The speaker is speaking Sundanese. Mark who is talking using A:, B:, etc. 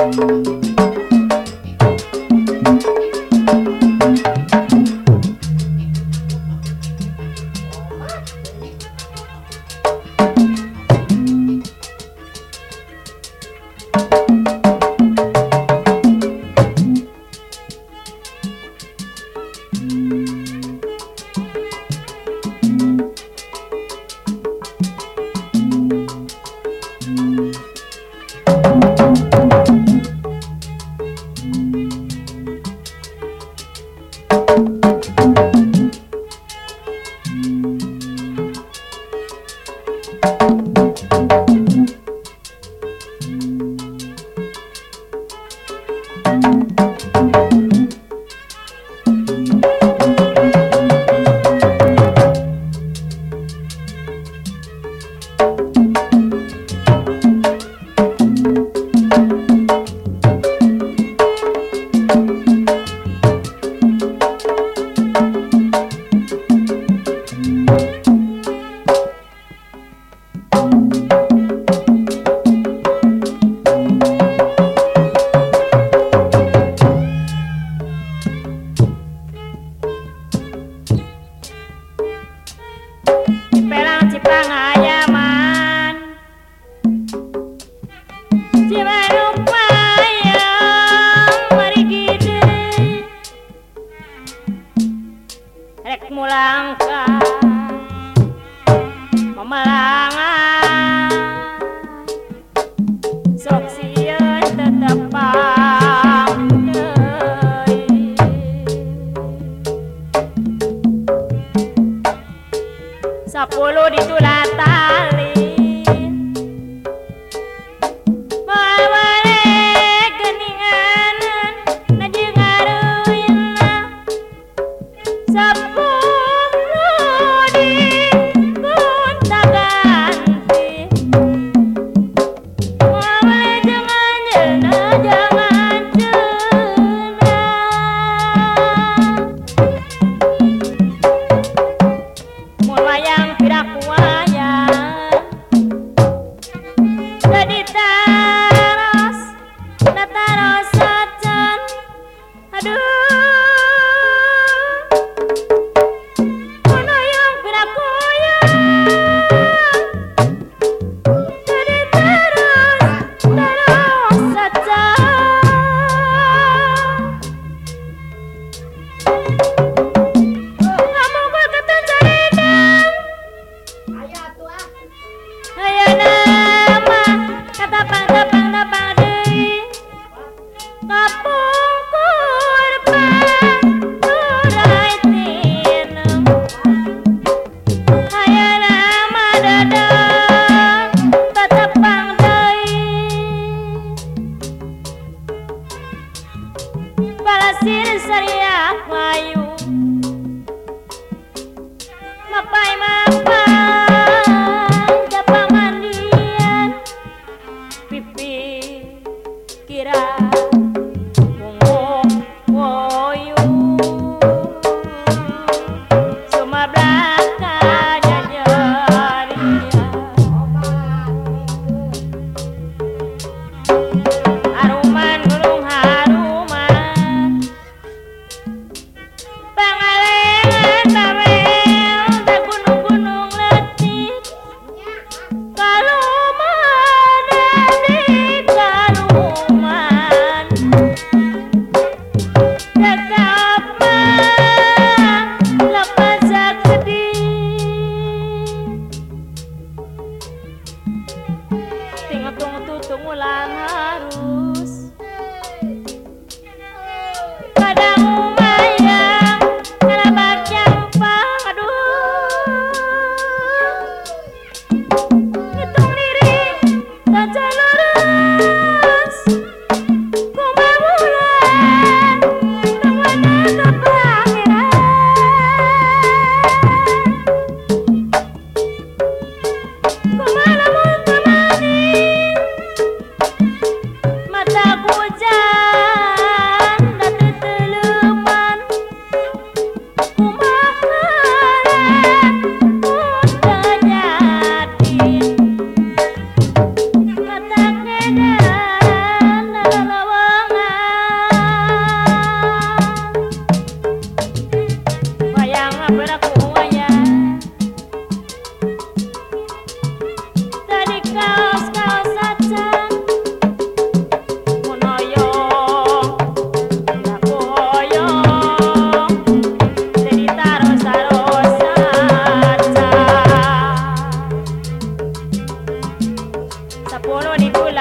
A: Música rek mulangkan memelangan Apo Bolsonaro. போனோம் நீ போல